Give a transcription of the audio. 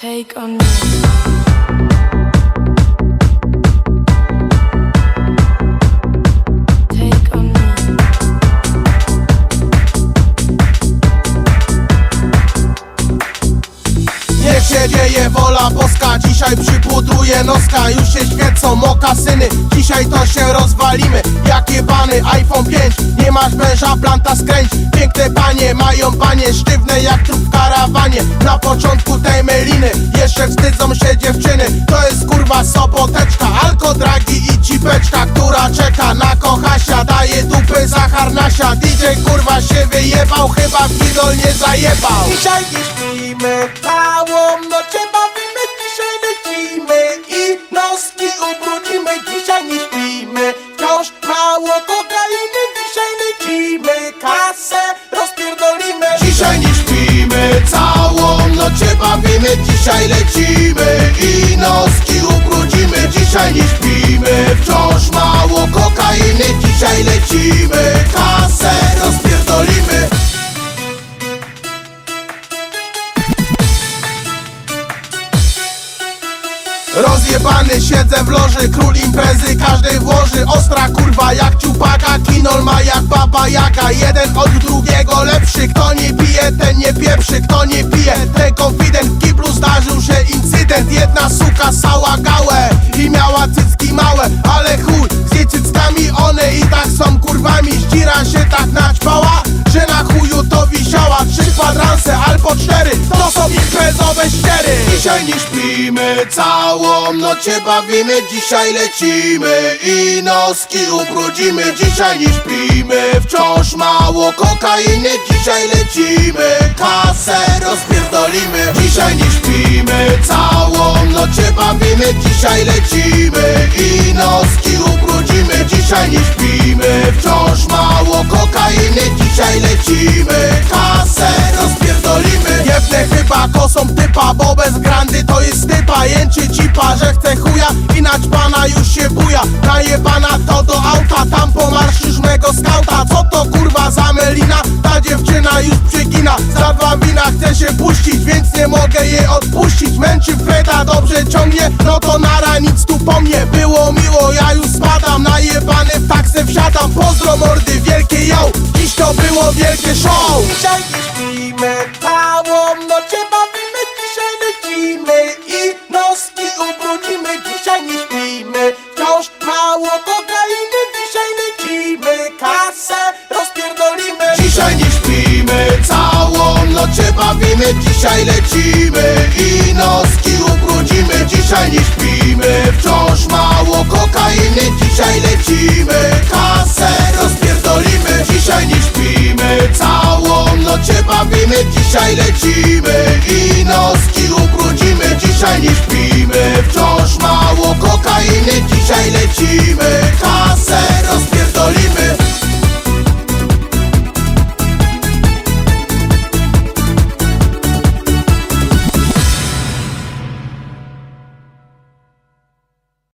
Take on me. Się dzieje wola boska. Dzisiaj przypudruję noska Już się świecą mokasyny Dzisiaj to się rozwalimy Jak jebany iPhone 5 Nie masz męża, planta skręć. Piękne panie mają panie Sztywne jak trup w karawanie. Na początku tej meliny Jeszcze wstydzą się dziewczyny. To jest kurwa soboteczka Alkodragi i cipeczka Która czeka na kochasia. Daje dupy za harnasia DJ kurwa wyjebał Chyba w idol nie zajebał. Dzisiaj nie śpimy, całą noc się bawimy Dzisiaj lecimy i noski ubrudzimy. Dzisiaj nie śpimy, wciąż mało kokainy. Dzisiaj lecimy, kasę rozpierdolimy. Dzisiaj nie śpimy, całą noc się bawimy. Dzisiaj lecimy i noski ubrudzimy. Dzisiaj nie śpimy, wciąż mało kokainy. Dzisiaj lecimy, Rozjebany siedzę w loży, król imprezy każdej włoży. Ostra kurwa jak ciupaka, kinol ma jak baba jaga Jeden od drugiego lepszy, kto nie pije ten nie pieprzy Kto nie pije. Ten konfident, w kiblu zdarzył się incydent. Jedna suka sała gałę i miała cycki małe. Ale chuj, z jej cyckami one i tak są kurwami. Zdzira się tak naćpała, Całą noc się bawimy Dzisiaj lecimy i noski ubrudzimy Dzisiaj nie śpimy, wciąż mało kokainy Dzisiaj lecimy, kasę rozpierdolimy Dzisiaj nie śpimy, całą noc się bawimy Dzisiaj lecimy i noski ubrudzimy Dzisiaj nie śpimy, wciąż mało kokainy Dzisiaj lecimy, kasę rozpierdolimy. Jebnę chyba kosą typa, bo Że chce chuja i naćpana już się buja. Najebana to do auta, tam pomarszysz mego skauta. Co to kurwa za melina, ta dziewczyna już przegina. Za dwa wina chce się puścić, więc nie mogę jej odpuścić. Męczy Freda, dobrze ciągnie, no to nara nic tu po mnie. Było miło, ja już spadam, najebany w taksę wsiadam. Pozdro mordy, wielkie ją, dziś to było wielkie show bawimy Dzisiaj lecimy i noski ubrudzimy. Dzisiaj nie śpimy, wciąż mało kokainy. Dzisiaj lecimy, kasę rozpierdolimy. Dzisiaj nie śpimy, całą noc się bawimy. Dzisiaj lecimy i noski ubrudzimy. Dzisiaj nie śpimy, wciąż mało kokainy. Dzisiaj lecimy, kasę